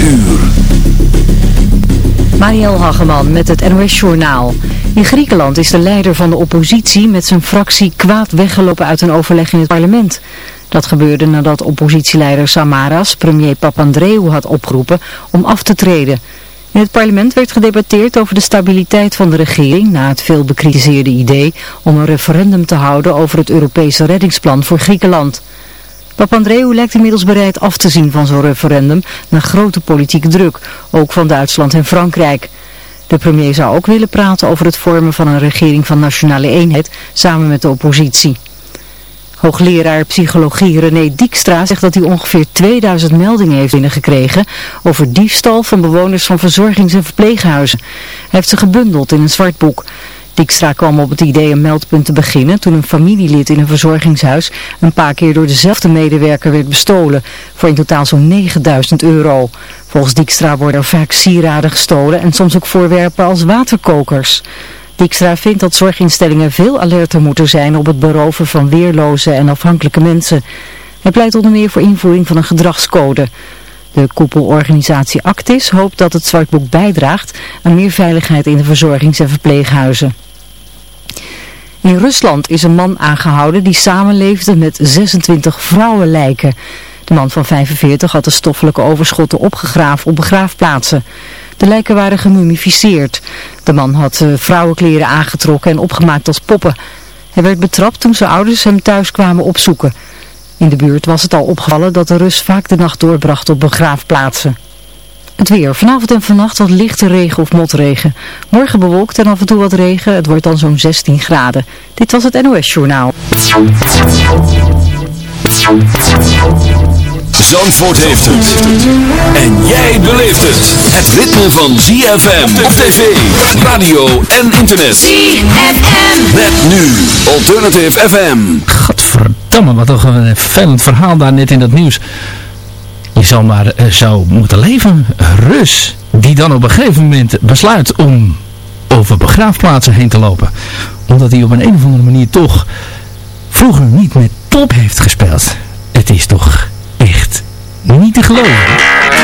uur. Mariel Hageman met het NOS Journaal. In Griekenland is de leider van de oppositie met zijn fractie kwaad weggelopen uit een overleg in het parlement. Dat gebeurde nadat oppositieleider Samaras premier Papandreou had opgeroepen om af te treden. In het parlement werd gedebatteerd over de stabiliteit van de regering na het veel bekritiseerde idee om een referendum te houden over het Europese reddingsplan voor Griekenland. Papandreou lijkt inmiddels bereid af te zien van zo'n referendum na grote politieke druk, ook van Duitsland en Frankrijk. De premier zou ook willen praten over het vormen van een regering van nationale eenheid samen met de oppositie. Hoogleraar psychologie René Dijkstra zegt dat hij ongeveer 2000 meldingen heeft binnengekregen over diefstal van bewoners van verzorgings- en verpleeghuizen. Hij heeft ze gebundeld in een zwart boek. Dijkstra kwam op het idee een meldpunt te beginnen toen een familielid in een verzorgingshuis een paar keer door dezelfde medewerker werd bestolen, voor in totaal zo'n 9000 euro. Volgens Dijkstra worden er vaak sieraden gestolen en soms ook voorwerpen als waterkokers. Dijkstra vindt dat zorginstellingen veel alerter moeten zijn op het beroven van weerloze en afhankelijke mensen. Hij pleit onder meer voor invoering van een gedragscode. De koepelorganisatie Actis hoopt dat het zwartboek bijdraagt aan meer veiligheid in de verzorgings- en verpleeghuizen. In Rusland is een man aangehouden die samenleefde met 26 vrouwenlijken. De man van 45 had de stoffelijke overschotten opgegraven op begraafplaatsen. De lijken waren gemummificeerd. De man had uh, vrouwenkleren aangetrokken en opgemaakt als poppen. Hij werd betrapt toen zijn ouders hem thuis kwamen opzoeken. In de buurt was het al opgevallen dat de Rus vaak de nacht doorbracht op begraafplaatsen. Het weer. Vanavond en vannacht wat lichte regen of motregen. Morgen bewolkt en af en toe wat regen. Het wordt dan zo'n 16 graden. Dit was het NOS Journaal. Zandvoort heeft het. En jij beleeft het. Het ritme van ZFM op tv, radio en internet. ZFM. Met nu Alternative FM. Godverdamme, wat toch een vervelend verhaal daar net in dat nieuws. Je zal maar uh, moeten leven. Rus, die dan op een gegeven moment besluit om over begraafplaatsen heen te lopen. Omdat hij op een, een of andere manier toch vroeger niet met top heeft gespeeld. Het is toch echt niet te geloven.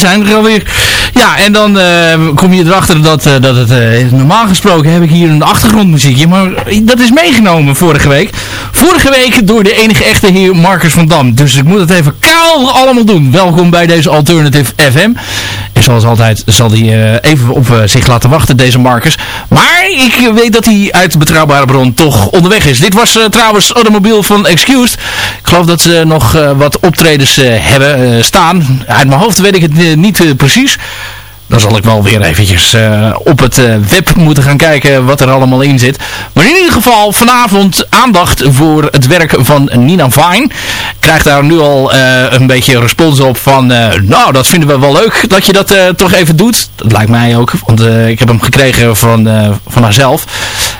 We zijn er alweer. Ja, en dan kom je erachter dat, dat het... normaal gesproken heb ik hier een achtergrondmuziekje. Maar dat is meegenomen vorige week. Vorige week door de enige echte heer Marcus van Dam. Dus ik moet het even kaal allemaal doen. Welkom bij deze Alternative FM. En zoals altijd zal hij even op zich laten wachten, deze Marcus. Maar ik weet dat hij uit betrouwbare bron toch onderweg is. Dit was trouwens Automobiel van Excused. Ik geloof dat ze nog wat optredens hebben staan. Uit mijn hoofd weet ik het niet precies. Dan zal ik wel weer eventjes uh, op het uh, web moeten gaan kijken wat er allemaal in zit. Maar in ieder geval vanavond aandacht voor het werk van Nina Vine. Ik krijg daar nu al uh, een beetje respons op van... nou, dat vinden we wel leuk dat je dat toch even doet. Dat lijkt mij ook, want ik heb hem gekregen van, van haarzelf.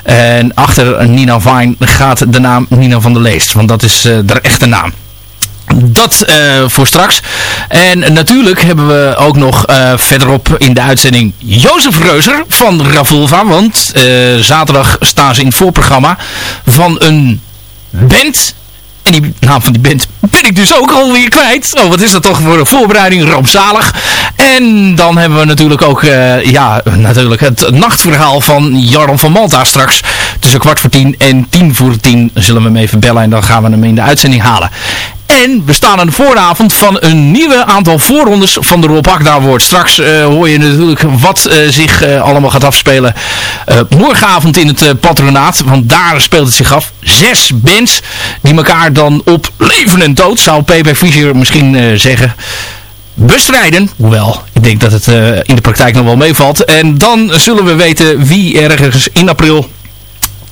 En achter Nina Vine gaat de naam Nina van der Leest. Want dat is de echte naam dat uh, voor straks. En natuurlijk hebben we ook nog uh, verderop in de uitzending Jozef Reuzer van Ravulva. Want uh, zaterdag staan ze in het voorprogramma van een band en die naam van die band ben ik dus ook alweer kwijt. Oh, wat is dat toch voor een voorbereiding? Rampzalig. En dan hebben we natuurlijk ook ja, natuurlijk het nachtverhaal van Jarl van Malta straks. Tussen kwart voor tien en tien voor tien zullen we hem even bellen. En dan gaan we hem in de uitzending halen. En we staan aan de vooravond van een nieuwe aantal voorrondes van de Rob Akda wordt. Straks uh, hoor je natuurlijk wat uh, zich uh, allemaal gaat afspelen. morgenavond in het patronaat, want daar speelt het zich af. Zes bands die elkaar dan op leven en dood, zou P.P. Fischer misschien zeggen bestrijden. Hoewel, ik denk dat het in de praktijk nog wel meevalt. En dan zullen we weten wie ergens in april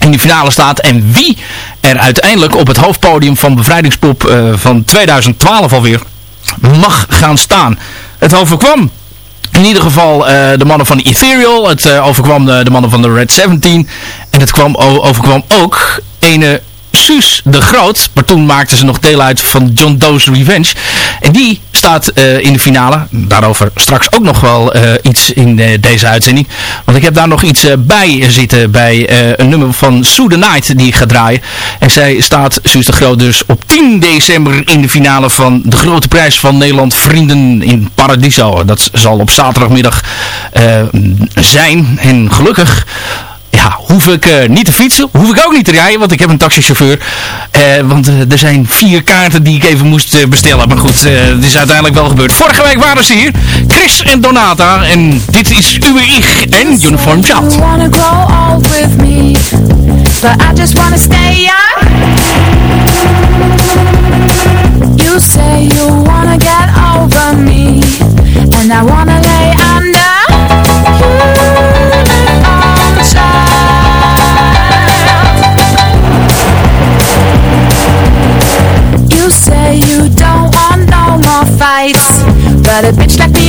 in de finale staat. En wie er uiteindelijk op het hoofdpodium van Bevrijdingspop uh, van 2012 alweer mag gaan staan. Het overkwam in ieder geval uh, de mannen van Ethereal. Het uh, overkwam de, de, mannen van de Red 17. En het kwam, overkwam ook ene Suus de Groot. Maar toen maakten ze nog deel uit van John Doe's Revenge. En die staat uh, in de finale. Daarover straks ook nog wel uh, iets in uh, deze uitzending. Want ik heb daar nog iets bij zitten bij een nummer van Sue the Night die ik ga draaien. En zij staat, Suus de Groot, dus op 10 december in de finale van de grote prijs van Nederland Vrienden in Paradiso. Dat zal op zaterdagmiddag zijn. En gelukkig ja, hoef ik uh, niet te fietsen. Hoef ik ook niet te rijden, want ik heb een taxichauffeur. Uh, want uh, er zijn vier kaarten die ik even moest bestellen. Maar goed, het is uiteindelijk wel gebeurd. Vorige week waren ze hier. Chris en Donata. En dit is Uwe Ich en Uniform Child. You say you wanna get over me. And I lay. But a bitch like me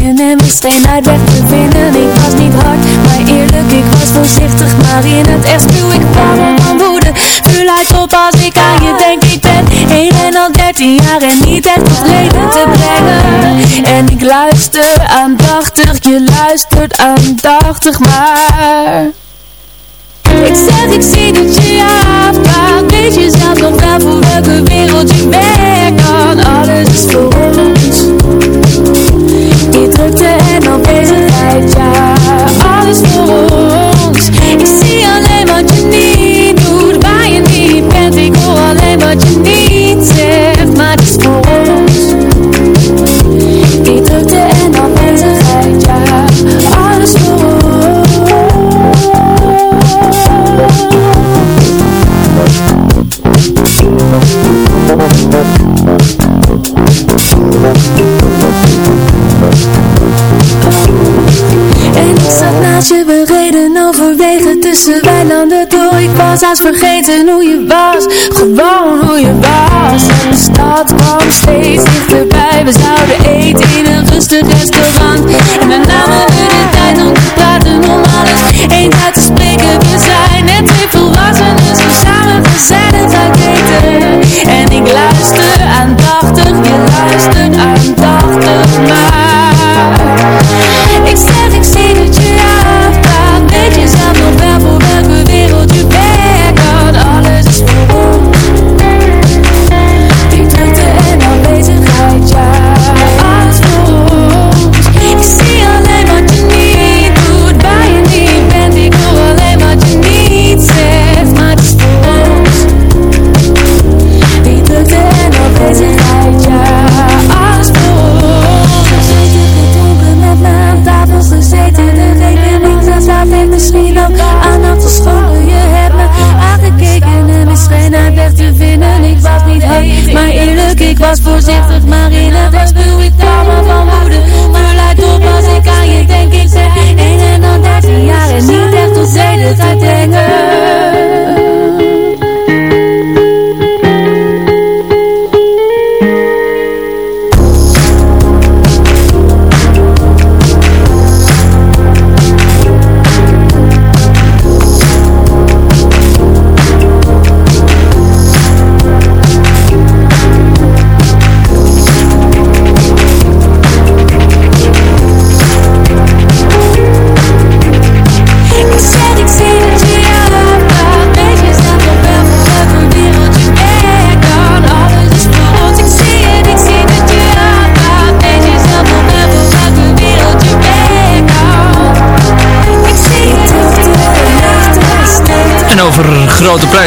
en mijn steenheid weg te vinden. Ik was niet hard, maar eerlijk, ik was voorzichtig, maar in het echt stuw ik pannen van woede. Vuur lijkt op als ik aan je denk, ik ben 1 en al 13 jaar en niet echt tot leven te brengen. En ik luister aandachtig, je luistert aandachtig, maar... tussen weilanden door Ik was haast vergeten hoe je was, gewoon hoe je was. En de stad kwam steeds dichterbij, we zouden eten in een rustig restaurant. En namen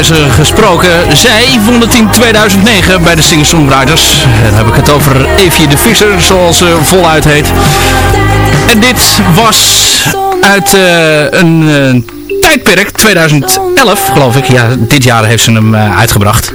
gesproken. Zij won het in 2009 bij de Singer-Songwriters. Dan heb ik het over Evie de Visser, zoals ze voluit heet. En dit was uit eh, een eh, tijdperk, 2011 geloof ik. Ja, dit jaar heeft ze hem eh, uitgebracht.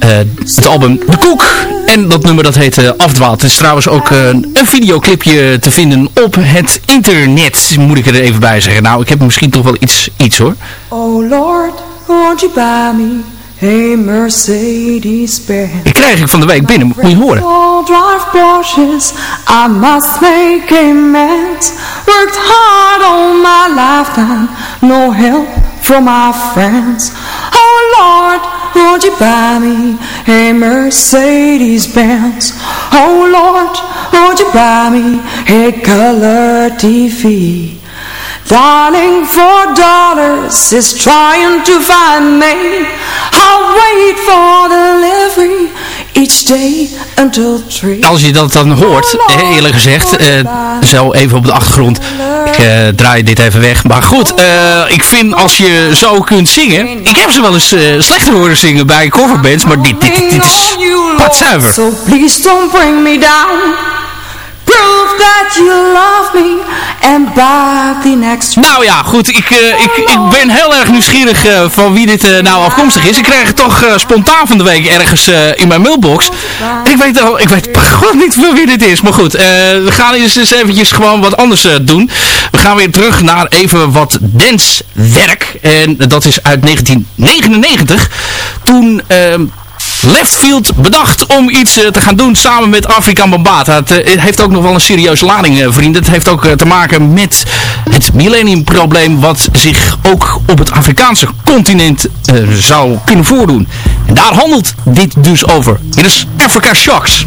Eh, het album De Koek. En dat nummer dat heet eh, Afdwaald. Het is trouwens ook eh, een videoclipje te vinden op het internet. Moet ik er even bij zeggen. Nou, ik heb misschien toch wel iets, iets hoor. Oh Lord, won't you buy me a Mercedes-Benz? Die krijg ik van de week binnen. Moet je horen. All drive Porsches, I must make amends. Worked hard all my lifetime, no help from my friends. Oh Lord, won't you buy me a Mercedes-Benz? Oh Lord, won't you buy me a color TV? Darling, four dollars is trying to find me. I'll wait for delivery each day until three. Als je dat dan hoort, eerlijk gezegd, eh, zo even op de achtergrond. Ik eh, draai dit even weg. Maar goed, eh, ik vind als je zo kunt zingen. Ik heb ze wel eens slechter horen zingen bij coverbands, maar dit, dit, dit is patzuiver. So please don't bring me down. Prove that you love me and buy the next Nou ja, goed. Ik, eh, ik, ik ben heel erg nieuwsgierig eh, van wie dit eh, nou afkomstig is. Ik krijg het toch spontaan van de week ergens in mijn mailbox. Ik weet, al, ik weet gewoon niet veel wie dit is. Maar goed, we gaan eens, eens eventjes gewoon wat anders doen. We gaan weer terug naar even wat dancewerk. En dat is uit 1999. Toen... Leftfield bedacht om iets te gaan doen samen met Afrika Bambata. Het heeft ook nog wel een serieuze lading, vrienden. Het heeft ook te maken met het millenniumprobleem wat zich ook op het Afrikaanse continent zou kunnen voordoen. En daar handelt dit dus over. Dit is Africa Shocks.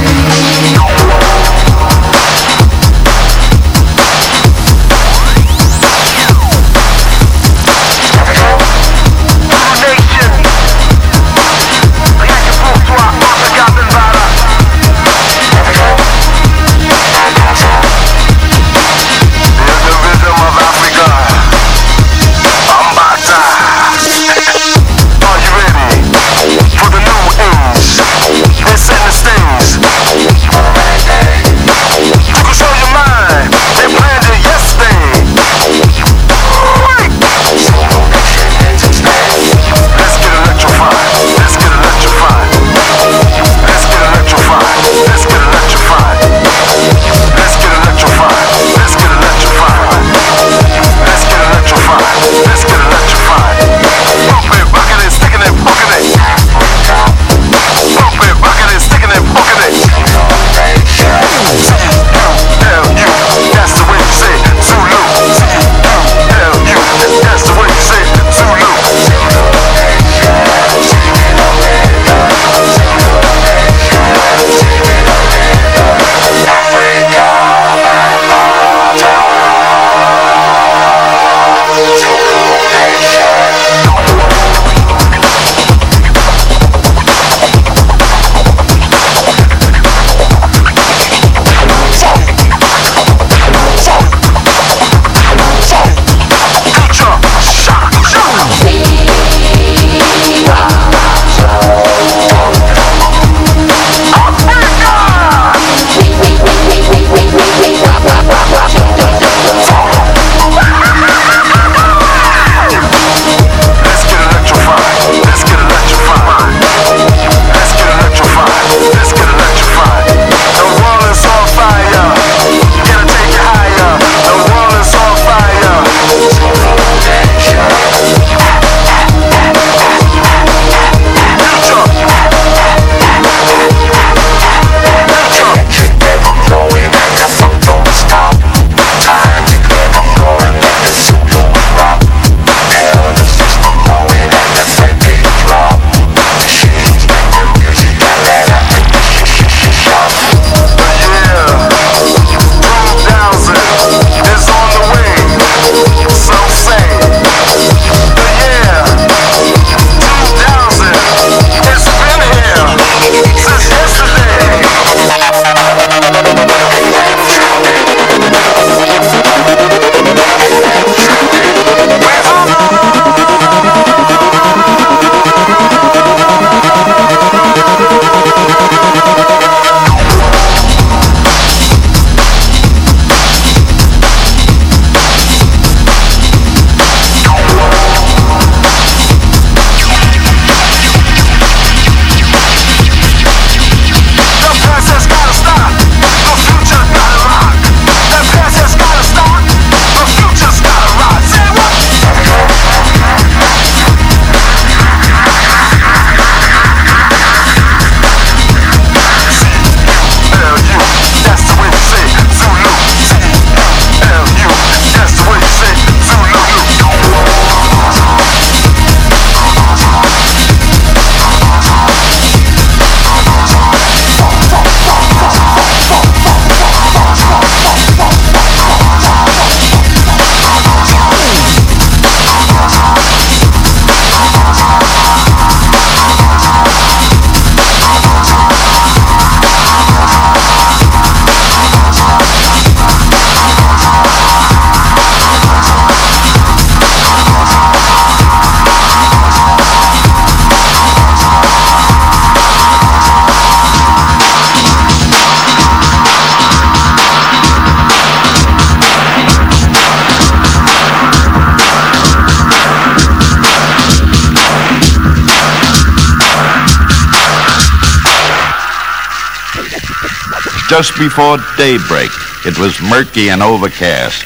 Just before daybreak, it was murky and overcast,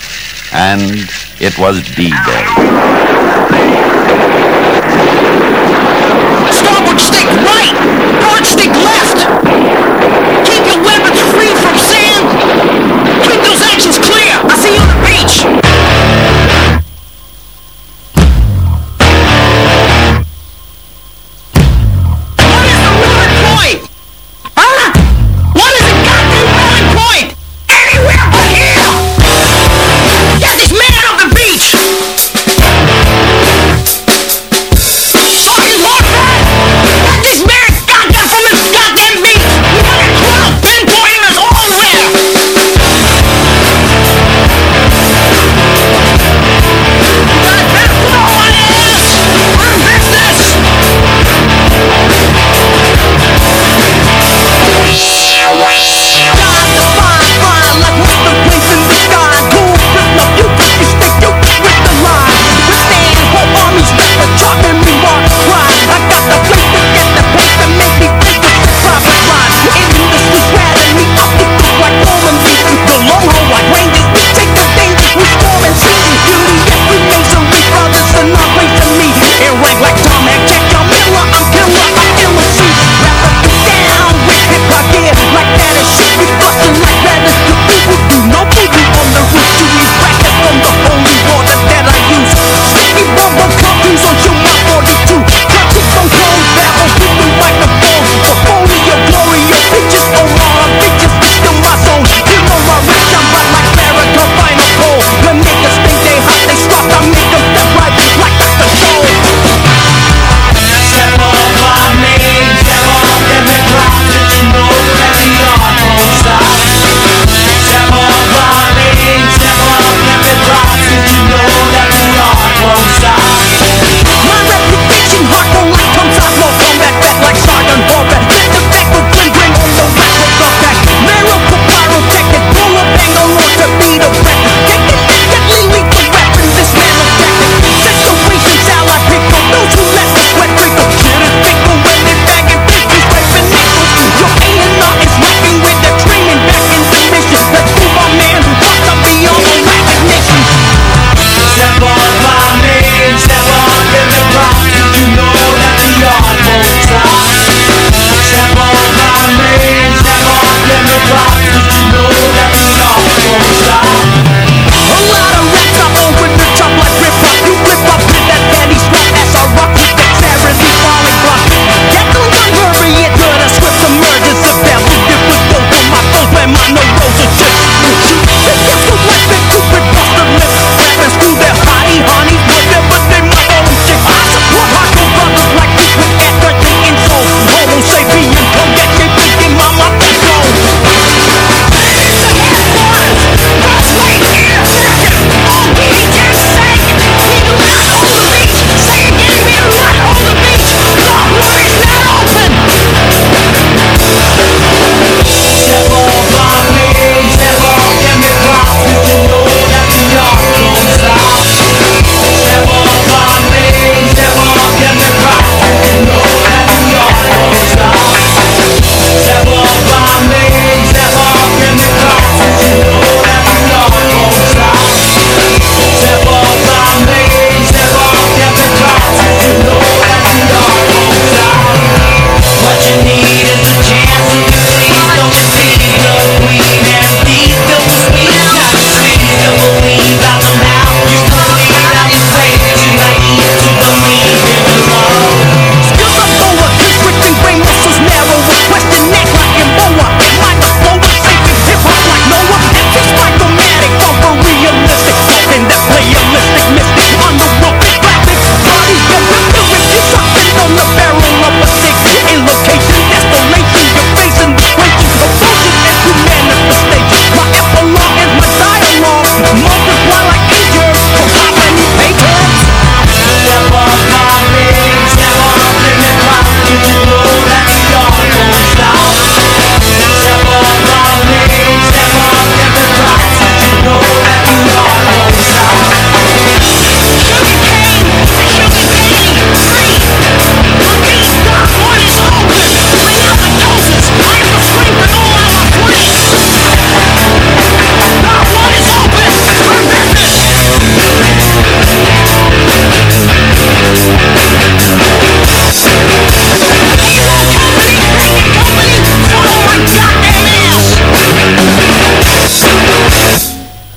and it was D-Day.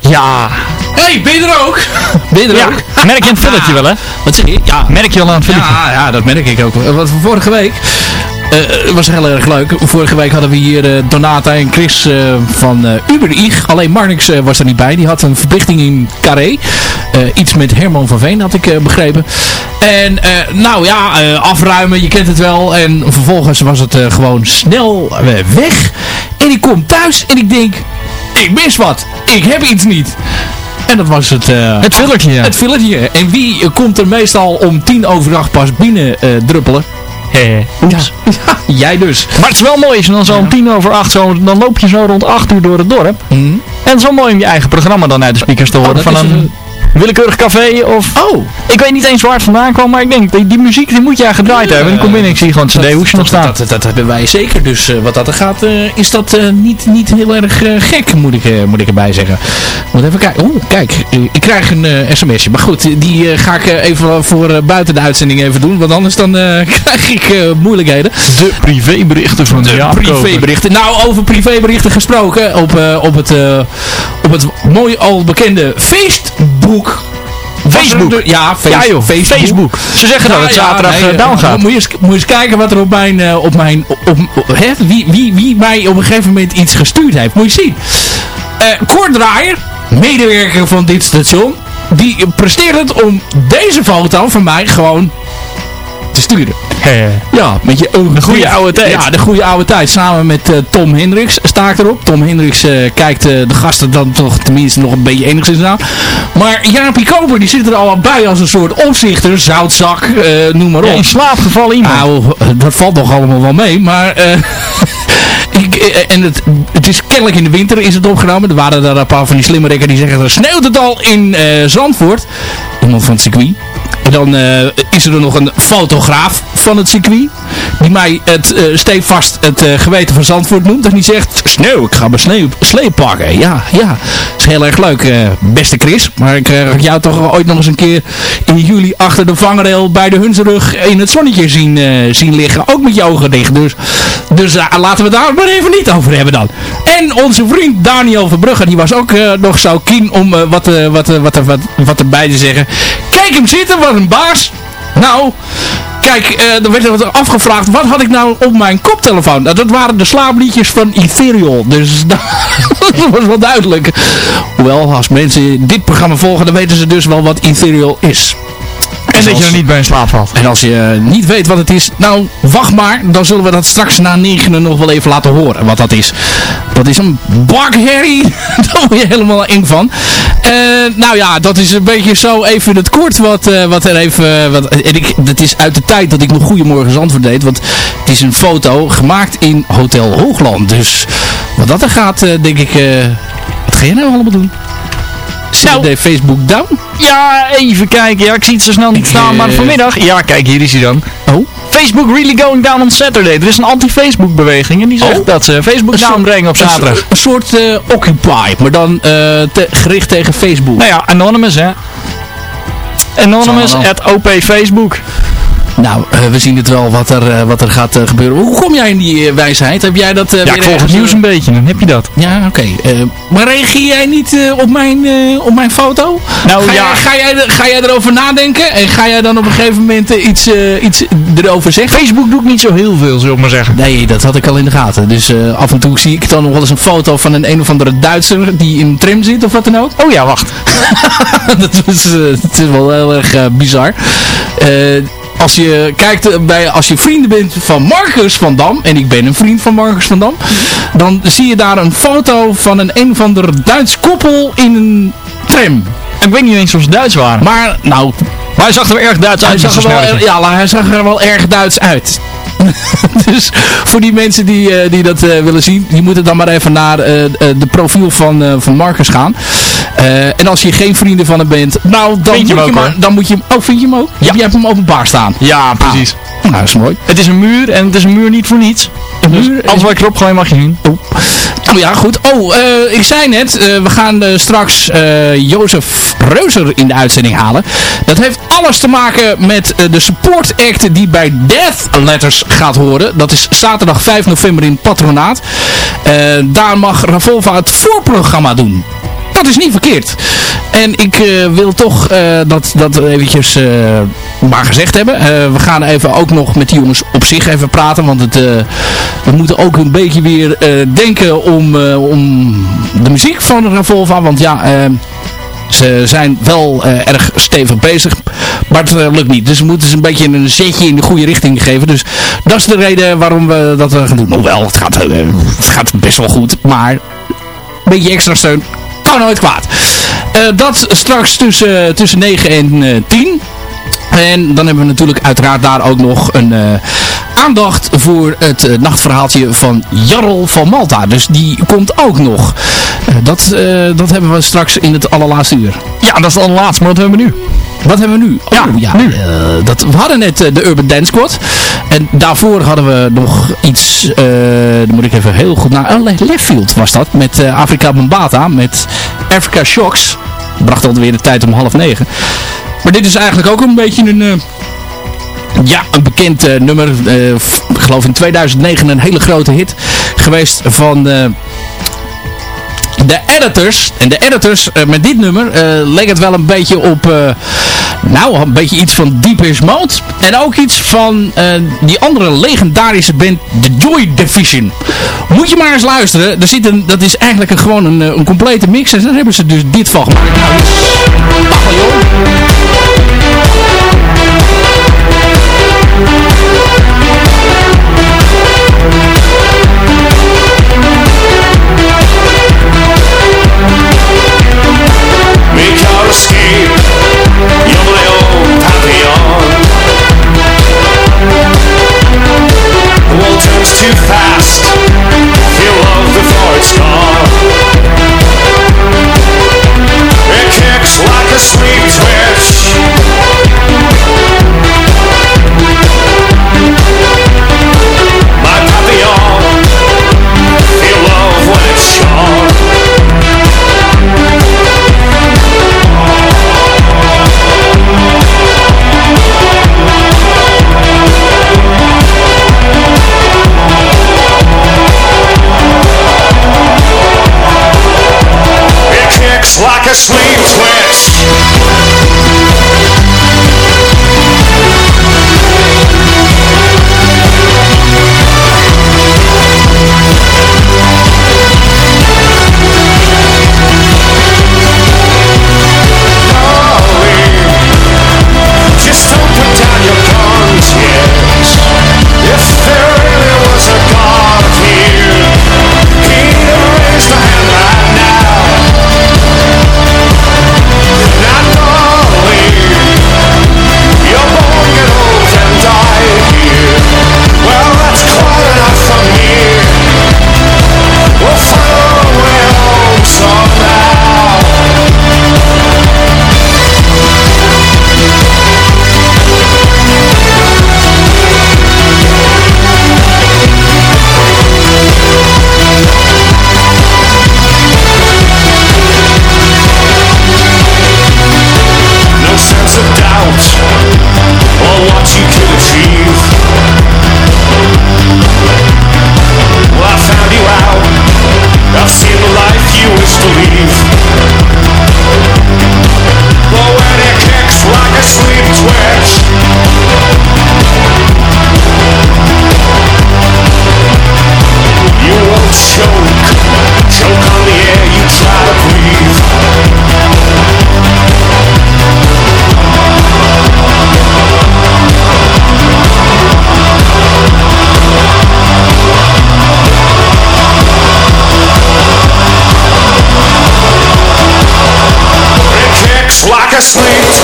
Ja. hey, ben je er ook? Ben je er Ja, ook? merk je een filletje wel hè? Wat zeg je? Ja, Merk je al aan het filletje? Ja, ja, dat merk ik ook. Want vorige week eh, het was heel erg leuk. Vorige week hadden we hier eh, Donata en Chris eh, van eh Uber Ig. Alleen Marnix eh, was er niet bij. Die had een verplichting in Carré. Eh, iets met Herman van Veen had ik eh, begrepen. En eh, nou ja, eh, afruimen, je kent het wel. En vervolgens was het eh, gewoon snel eh, weg. En ik kom thuis en ik denk, ik mis wat. Ik heb iets niet. En dat was het... eh, Het filletje, ja. het filletje. En wie komt er meestal om tien over acht pas binnen eh, druppelen? Oeps. Ja, jij dus. Maar het is wel mooi als je dan zo om tien over acht, zo, dan loop je zo rond acht uur door het dorp. En het is wel mooi om je eigen programma dan uit de speakers te horen. dat van is een een- willekeurig café of... Oh, Ik weet niet eens waar het vandaan kwam, maar ik denk, die, die muziek die moet je eigenlijk gedraaid hebben. En kom binnen en ik zie gewoon het cd-hoesje nog staan. Dat, dat, dat hebben wij zeker. Dus eh, wat dat er gaat, eh, is dat eh, niet, niet heel erg gek, moet ik, moet ik erbij zeggen. Moet even kijken. Oeh, kijk, ik krijg een sms'je. Maar goed, die ga ik even voor buiten de uitzending even doen. Want anders dan krijg ik moeilijkheden. De privéberichten van De privéberichten. Nou, over privéberichten gesproken. Op, op, het, op het mooi al bekende Facebook. Facebook? Was de- ja, face- Ja joh, Facebook. Facebook. Ze zeggen dat het ja, zaterdag nee, eh, down eh, gaat. Moet je, eens, moet je eens kijken wat er op mijn... eh, op mijn op, op- hè, wie, wie, wie mij op een gegeven moment iets gestuurd heeft. Moet je zien. Draaier, medewerker van dit station... Die presteert het om deze foto van mij gewoon te sturen. Ja, met je ogen. De goede oude tijd. Ja, de goede oude tijd. Samen met eh, Tom Hendricks sta ik erop. Tom Hendricks eh, kijkt eh, de gasten dan toch tenminste nog een beetje enigszins aan. Maar Jaapie Koper die zit er al bij als een soort opzichter. Zoutzak, noem maar op. Ja, in iemand. Nou, dat valt nog allemaal wel mee, maar... ik, en het, het is kennelijk in de winter is het opgenomen. Er waren daar een paar van die slimmerikken die zeggen... Er sneeuwt het al in Zandvoort. Iemand van het circuit. Dan eh, is er nog een fotograaf van het circuit. Die mij het uh, stevast het eh, geweten van Zandvoort noemt. En die zegt, sneeuw, ik ga mijn sneeuw, pakken. Ja, ja. Heel erg leuk, eh, beste Chris. Maar ik had jou toch ooit nog eens een keer in juli achter de vangrail bij de Hunsrug in het zonnetje zien, eh, zien liggen. Ook met je ogen dicht. Dus, dus laten we daar maar even niet over hebben dan. En onze vriend Daniel Verbrugge, die was ook nog zo keen om wat, wat, wat, wat, wat erbij te zeggen. Kijk hem zitten, wat een baas. Nou, kijk, er werd er afgevraagd, wat had ik nou op mijn koptelefoon? Nou, dat waren de slaapliedjes van Ethereal. Dus dat was wel duidelijk. Hoewel, als mensen dit programma volgen, dan weten ze dus wel wat Ethereal is. En dat je er niet bij in slaap valt. En als je eh, niet weet wat het is, nou wacht maar. Dan zullen we dat straks na negenen nog wel even laten horen wat dat is. Dat is een bakherrie. Daar word je helemaal eng van. Eh, nou ja, dat is een beetje zo even het kort wat, eh, wat er even... wat, en ik, dat is uit de tijd dat ik nog Goedemorgen antwoord deed. Want het is een foto gemaakt in Hotel Hoogland. Dus wat dat er gaat, denk ik... wat ga je nou allemaal doen? Zet Nou. de Facebook down? Ja, even kijken. Ja, ik zie het zo snel niet Ik, staan, maar eh, vanmiddag... Ja, kijk, hier is hij dan. Oh. Facebook really going down on Saturday. Er is een anti-Facebook beweging en die zegt Oh. dat ze Facebook Een soort- down brengen op zaterdag. Een soort eh, Occupy, maar dan eh, te- gericht tegen Facebook. Nou ja, Anonymous hè. Anonymous at OP Facebook. Nou, eh, we zien het wel wat er, eh, wat er gaat eh, gebeuren. Hoe kom jij in die wijsheid? Heb jij dat Ja, ik volg het nieuws een beetje, dan heb je dat. Ja, oké. Maar reageer jij niet op, mijn, op mijn foto? Nou, ga, ja. jij, ga, jij, ga jij erover nadenken? En ga jij dan op een gegeven moment iets, iets erover zeggen? Facebook doet niet zo heel veel, zullen we maar zeggen. Nee, dat had ik al in de gaten. Dus af en toe zie ik dan nog wel eens een foto van een een of andere Duitser die in een tram zit of wat dan ook. Oh ja, wacht. dat, is, dat is wel heel erg bizar. Eh, als je kijkt eh, bij, als je vrienden bent van Marcus van Dam, en ik ben een vriend van Marcus van Dam, dan zie je daar een foto van een een of ander Duits koppel in een tram. Ik weet niet eens of ze Duits waren. Maar, nou, Maar hij zag er erg Duits hij uit. zag, er wel, ja, hij zag er wel erg Duits uit. dus voor die mensen die, eh, die dat eh, willen zien, die moeten dan maar even naar eh, de profiel van, van Marcus gaan. Eh, en als je geen vrienden van hem bent, nou dan, Vind je moet, hem je ook, maar, dan moet je hem... Oh, vind je hem ook? Ja. Jij hebt hem openbaar staan. Ja, precies. Nou, dat is mooi. Het is een muur en het is een muur niet voor niets. Een Dus muur alles wat ik erop mag je zien. Oh ja, goed. Oh, eh, ik zei net, eh, we gaan straks Jozef Reuzer in de uitzending halen. Dat heeft alles te maken met de support act die bij Death Letters gaat horen. Dat is zaterdag 5 november in Patronaat. Daar mag Ravolva het voorprogramma doen. Dat is niet verkeerd. En ik eh, wil toch uh, dat, dat eventjes uh, maar gezegd hebben. we gaan even ook nog met die jongens op zich even praten. Want het, we moeten ook een beetje weer denken om, om de muziek van Revolva. Want ja... Ze zijn wel erg stevig bezig, maar het lukt niet. Dus we moeten ze een beetje een zetje in de goede richting geven. Dus dat is de reden waarom we dat gaan doen. Hoewel, het gaat, het gaat best wel goed, maar een beetje extra steun kan nooit kwaad. Uh, dat straks tussen, tussen 9 en uh, 10. En dan hebben we natuurlijk uiteraard daar ook nog een uh, aandacht voor het nachtverhaaltje van Jarl van Malta. Dus die komt ook nog. dat, dat hebben we straks in het allerlaatste uur. Ja, dat is het allerlaatste, maar wat hebben we nu? Wat hebben we nu? Oh, ja, ja nu. Uh, dat, we hadden net uh, de Urban Dance Squad. En daarvoor hadden we nog iets, uh, dan moet ik even heel goed naar, oh, Leftfield was dat. Met Afrika Bombata, met Africa Shocks. Bracht alweer de tijd om half negen. Maar dit is eigenlijk ook een beetje een... ja, een bekend nummer. ik geloof in 2009 een hele grote hit geweest van de editors. En de editors uh, met dit nummer uh, het wel een beetje op... Uh, nou, een beetje iets van Deepest Mode. En ook iets van die andere legendarische band, The Joy Division. Moet je maar eens luisteren. Er zit een, dat is eigenlijk een, gewoon een, een complete mix. En daar hebben ze dus dit van gemaakt. like a asleep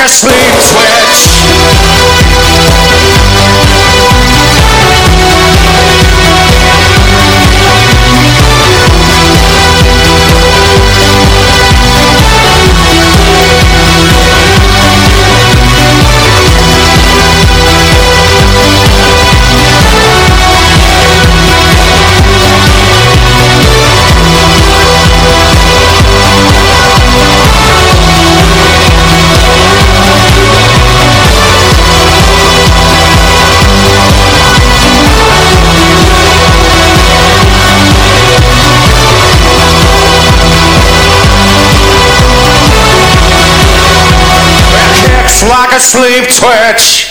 like a sleep like a slave church.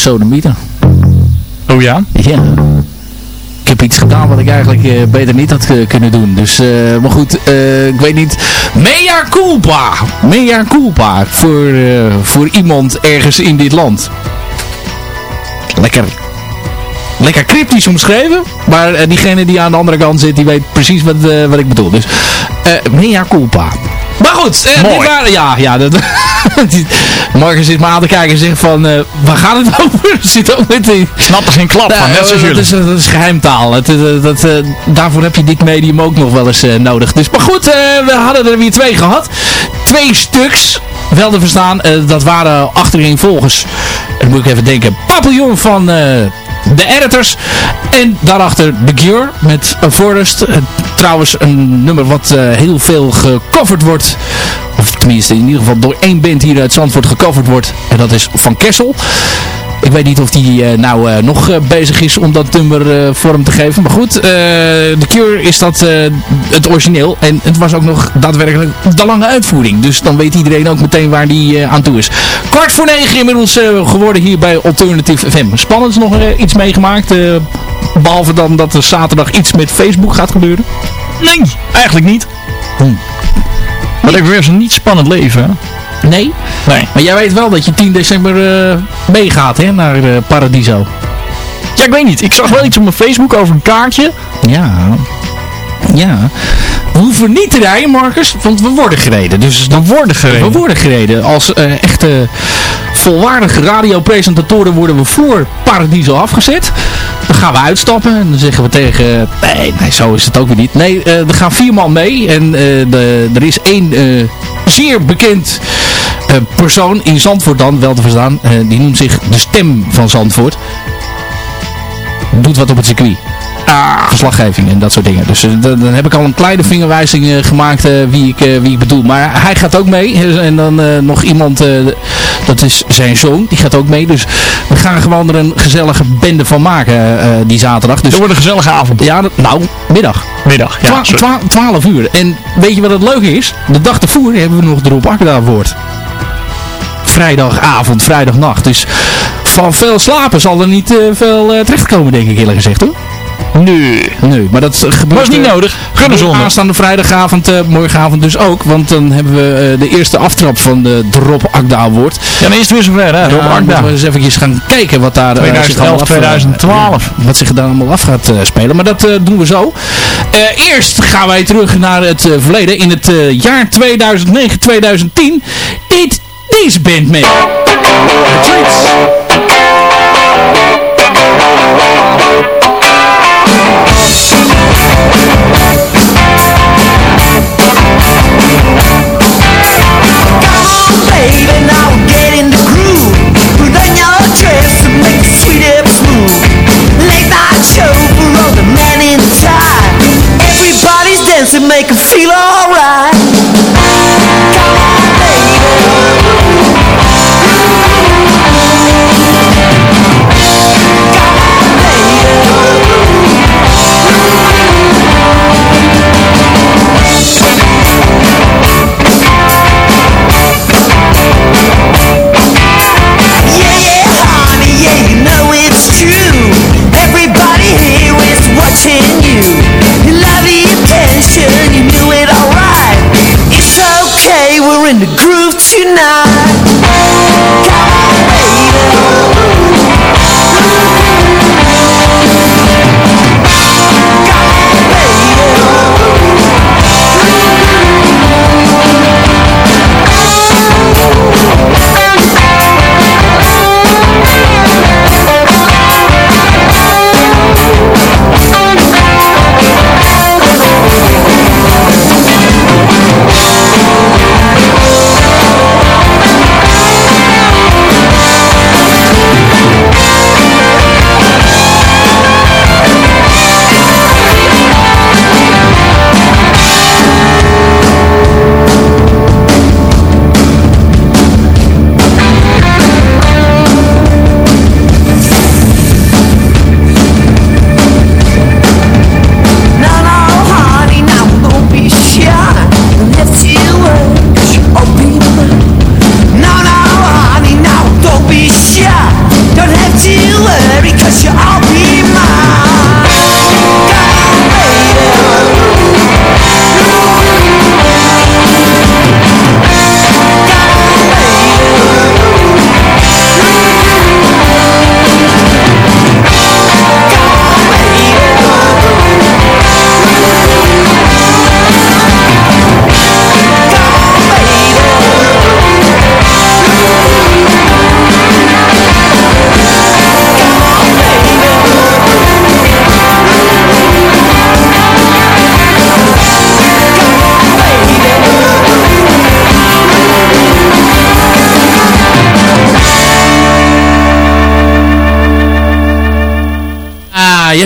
Sodomieter. Oh ja? Ja. Ik heb iets gedaan wat ik eigenlijk eh, beter niet had eh, kunnen doen. Dus, eh, maar goed, ik weet niet. Mea culpa. Mea culpa. Voor, voor iemand ergens in dit land. Lekker. Lekker cryptisch omschreven. Maar diegene die aan de andere kant zit, die weet precies wat, wat ik bedoel. Dus, mea culpa. Maar goed, dit waren, ja, ja, dat, Marcus zit me aan te kijken en zegt van, eh, waar gaat het over? Zit ook met die... Snap er geen klap van, net zoals dat, is, dat is geheimtaal. Het, eh, dat, eh, daarvoor heb je dit medium ook nog wel eens nodig. Dus, maar goed, we hadden er weer twee gehad. Twee stuks. Wel te verstaan. dat waren achterin volgens, dan moet ik even denken, Papillon van de editors. En daarachter The Cure met A Forest. Trouwens een nummer wat heel veel gecoverd wordt. Tenminste in ieder geval door één band hier uit Zandvoort gecoverd wordt. En dat is Van Kessel. Ik weet niet of die eh, nou eh, nog eh, bezig is om dat nummer vorm te geven. Maar goed, The Cure is dat het origineel. En het was ook nog daadwerkelijk de lange uitvoering. Dus dan weet iedereen ook meteen waar die aan toe is. Kwart voor negen inmiddels geworden hier bij Alternative FM. Spannend nog iets meegemaakt. eh, behalve dan dat er zaterdag iets met Facebook gaat gebeuren. Nee, eigenlijk niet. Hm. Wat ik weer zo'n niet spannend leven. hè? Nee. Nee. Maar jij weet wel dat je 10 december eh, meegaat hè, naar eh, Paradiso. Ja, ik weet niet. Ik zag wel iets op mijn Facebook over een kaartje. Ja. Ja. We hoeven niet te rijden, Marcus, want we worden gereden. Dus We worden gereden. we worden gereden. Als eh, echte volwaardige radiopresentatoren worden we voor Paradiso afgezet. Dan gaan we uitstappen en dan zeggen we tegen... Nee, nee, zo is het ook weer niet. Nee, eh, er gaan vier man mee. En eh, de, er is één eh, zeer bekend persoon in Zandvoort dan, wel te verstaan. Die noemt zich de stem van Zandvoort. Doet wat op het circuit verslaggeving en dat soort dingen. Dus eh, dan, heb ik al een kleine vingerwijzing eh, gemaakt eh, wie, ik, wie ik bedoel. Maar hij gaat ook mee. En dan nog iemand, dat is zijn zoon, die gaat ook mee. Dus we gaan gewoon er een gezellige bende van maken die zaterdag. Dus Het wordt een gezellige avond. ja, dat- nou, middag. Middag. Ja, Twa- sorry. twa- 12 uur. En weet je wat het leuke is? De dag ervoor hebben we nog de Rob Akda woord. Vrijdagavond, vrijdagnacht. Dus van veel slapen zal er niet veel terechtkomen, denk ik eerlijk gezegd hoor. Nee. Nee, maar dat gebeurt... Was niet eh, nodig. Kunnen zonder. Aanstaande vrijdagavond, eh, morgenavond dus ook. Want dan hebben we eh, de eerste aftrap van de, Rob Akda Award. Ja, dan is het weer zover, hè? Rob Ja, Akda. moeten we eens eventjes gaan kijken wat daar... eh, 2011, zich allemaal af- 2012. wat zich daar allemaal af gaat eh, spelen. Maar dat eh, doen we zo. Eh, eerst gaan wij terug naar het eh, verleden. In het eh, jaar 2009-2010 deed deze band mee. The make them feel alright.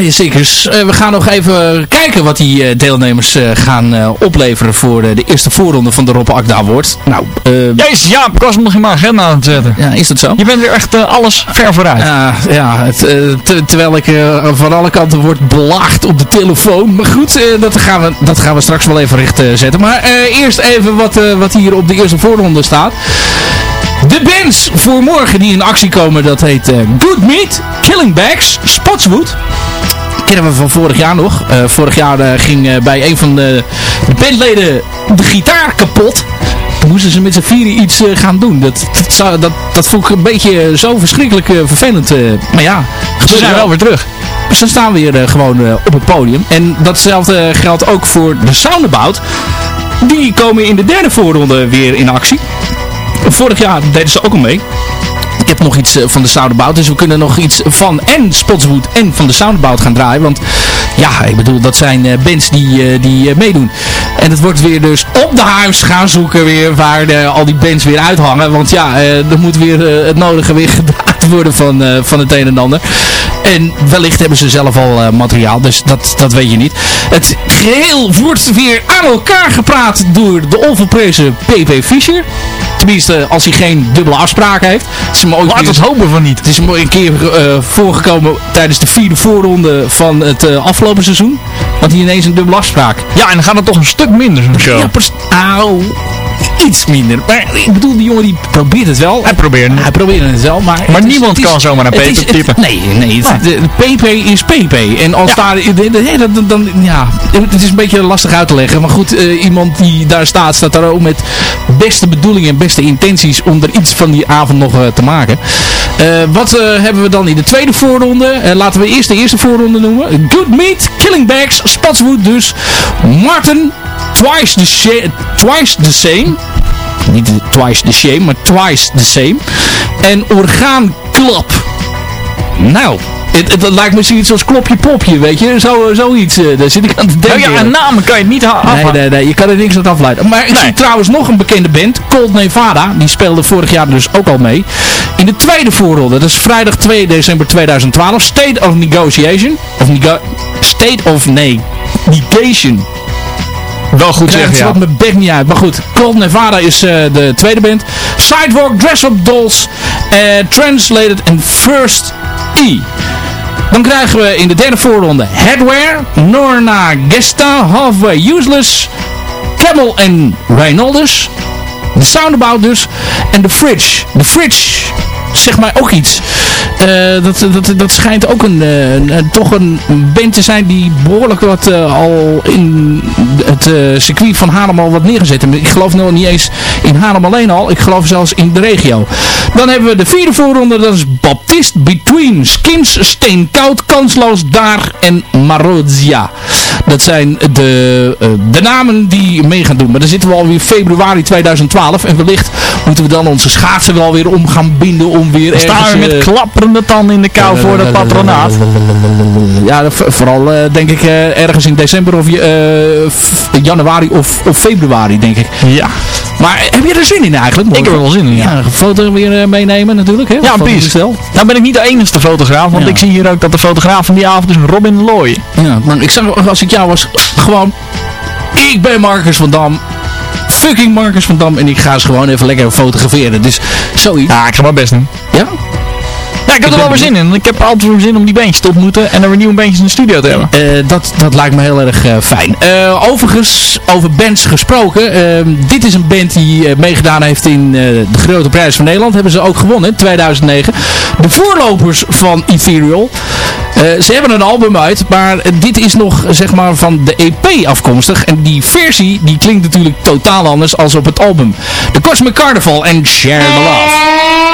Eh, we gaan nog even kijken wat die eh, deelnemers eh, gaan opleveren voor de, eerste voorronde van de Rob Akda Award. Nou, Jezus, ja, ik was nog in mijn agenda aan het zetten. ja, is dat zo? Je bent weer echt alles ver vooruit. Ja, ja het, te- terwijl ik van alle kanten word belaagd op de telefoon. Maar goed, dat, gaan we, dat gaan we straks wel even recht zetten. Maar eerst even wat, wat hier op de eerste voorronde staat. De bands voor morgen die in actie komen, dat heet Good Meat, Killing Bags, Spotswood. Kennen we van vorig jaar nog. Eh, vorig jaar eh, ging eh, bij een van de, de bandleden de gitaar kapot. Toen moesten ze met z'n vieren iets gaan doen. Dat, dat, zou- dat, dat vond ik een beetje zo verschrikkelijk vervelend. maar ja, Ze zijn wel weer terug. ze staan weer gewoon op het podium. En datzelfde geldt ook voor de Soundabout. Die komen in de derde voorronde weer in actie. Vorig jaar deden ze ook al mee. Ik heb nog iets eh, van de Soundabout. Dus we kunnen nog iets van en Spotswood en van de Soundabout gaan draaien. Want ja, ik bedoel, dat zijn eh, bands die, eh, die meedoen. En het wordt weer dus op de huis gaan zoeken weer waar al die bands weer uithangen. Want ja, er moet weer het nodige weer gedaan worden van, van het een en ander. En wellicht hebben ze zelf al materiaal, dus dat, dat weet je niet. Het geheel wordt weer aan elkaar gepraat door de onverprezen P.P. Fischer. Tenminste, als hij geen dubbele afspraak heeft. Het is hem ooit Laat het hopen van niet. het is een keer eh, voorgekomen tijdens de vierde voorronde van het eh, afgelopen seizoen. Want hij ineens een dubbele afspraak. Ja, en dan gaat het toch een stuk minder zo'n show. Ja, iets minder. Maar ik bedoel, die jongen die probeert het wel. Hij probeert het. Hij probeert het wel, maar... Maar is- niemand is- kan zomaar een het P is- het- typen. Nee, nee. Het, de, de PP is PP. En als Ja. daar... de- dan, dan, ja, het is een beetje lastig uit te leggen. Maar goed, eh, iemand die daar staat, staat daar ook met beste bedoelingen en beste intenties om er iets van die avond nog eh, te maken. Eh, wat hebben we dan in de tweede voorronde? Laten we eerst de eerste voorronde noemen. Good Meat, Killing Bags, Spotswood dus. Martin, Twice the, twice the Same. Niet Twice the Shame, maar Twice the Same. En Orgaanklap. Nou, het, het, lijkt me zoiets als klopje popje, weet je. Zo, zoiets, eh, daar zit ik aan te Nou denken. ja, en namen kan je niet ha- Nee, nee, nee, je kan er niks uit afleiden. Maar ik Nee. zie trouwens nog een bekende band, Cold Nevada. Die speelde vorig jaar dus ook al mee. In de tweede voorronde, dat is vrijdag 2 december 2012. State of Negotiation. Of nego State of. Negation. Wel goed het ja. wat mijn bek niet uit. Maar goed, Cold Nevada is eh, de tweede band. Sidewalk, Dress Up Dolls, eh, Translated en First E. Dan krijgen we in de derde voorronde Headwear, Norna Gesta, Halfway Useless, Camel en Reynolds. De Soundabout dus. En de Fridge. De Fridge, zeg maar ook iets. Eh, dat, dat, dat schijnt ook een, eh, een- toch een band te zijn die behoorlijk wat eh, al in het circuit van Haarlem al wat neergezet. Ik geloof nog niet eens in Haarlem alleen al. Ik geloof zelfs in de regio. Dan hebben we de vierde voorronde. Dat is Baptist Between Skins, Steenkoud, Kansloos, Daar en Marozia. Dat zijn de, eh, de namen die mee gaan doen. Maar dan zitten we alweer februari 2012. En wellicht moeten we dan onze schaatsen wel weer om gaan binden. Om weer Dan staan we ergens, met eh, klapperende tanden in de kou voor het patronaat. ja, vooral eh, denk ik ergens in december of januari of, of februari, denk ik. Ja. Maar heb je er zin in eigenlijk? Ik heb er wel zin in, ja. Ja, een foto weer meenemen natuurlijk. Hè? Ja, precies. Nou ben ik niet de enige fotograaf, want Ja. ik zie hier ook dat de fotograaf van die avond is Robin Looy. Ja, maar ik zou, als ik jou was, gewoon... Ik ben Marcus van Dam. Fucking Marcus van Dam. En ik ga eens gewoon even lekker fotograferen. Dus zoiets. Ja, ik ga mijn best doen. Ja? Ja, ik heb er wel weer zin in. Ik heb altijd weer zin om die bandjes te ontmoeten en er weer nieuwe bandjes in de studio te hebben. Eh, dat, dat lijkt me heel erg eh, fijn. Eh, overigens, over bands gesproken. ehm, dit is een band die eh, meegedaan heeft in eh, de Grote Prijs van Nederland. Hebben ze ook gewonnen in 2009. De voorlopers van Ethereal. Eh, ze hebben een album uit, maar dit is nog zeg maar van de EP afkomstig. En die versie die klinkt natuurlijk totaal anders als op het album. The Cosmic Carnival en Share the Love.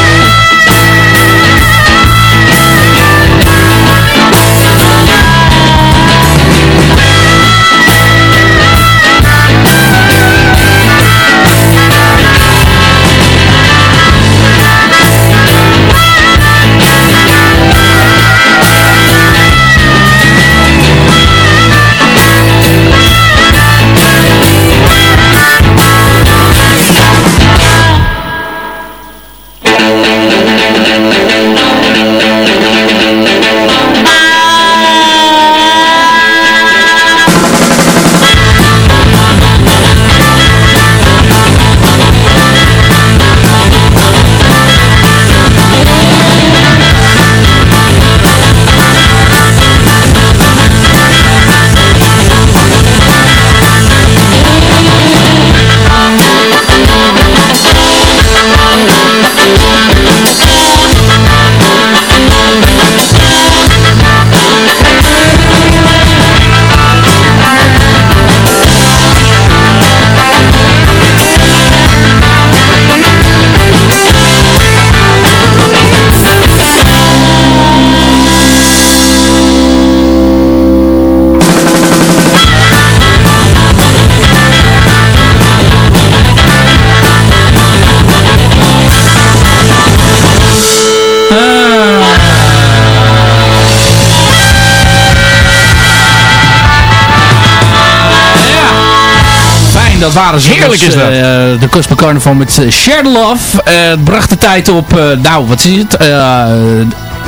dat waren ze. Heerlijk is dus, dat. Uh, de Cosmic Carnival met eh, Share the Love. Uh, bracht de tijd op, uh, nou wat is het,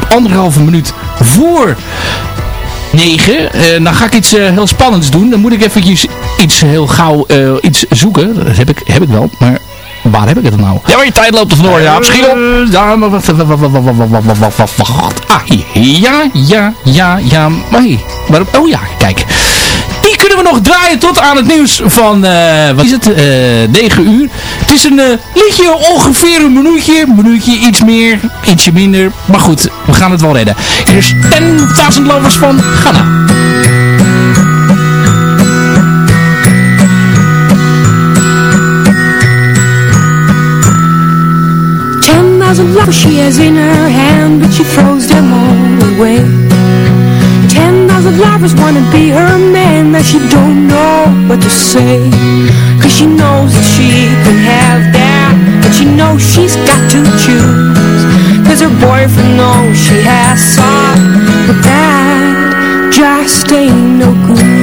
anderhalve minuut voor 9. dan nou ga ik iets heel spannends doen. Dan moet ik eventjes iets heel gauw iets zoeken. Dat heb ik, heb ik wel, maar waar heb ik het nou? Ja, maar je tijd loopt er vandoor, ja. Misschien op. Ja, maar wacht, ja, ja, ja, ja. Maar hey, waarom? Oh ja, kijk. Kunnen we nog draaien tot aan het nieuws van, eh, wat is het, eh 9 uur. Het is een eh, liedje, ongeveer een minuutje. Minuutje, iets meer, ietsje minder. Maar goed, we gaan het wel redden. Hier is 10.000 Lovers van Ghana. Ten thousand lovers she has in her hand, but she throws them all away. Lovers wanna be her man, that she don't know what to say. Cause she knows that she can have that, but she knows she's got to choose. Cause her boyfriend knows she has some, but that just ain't no good.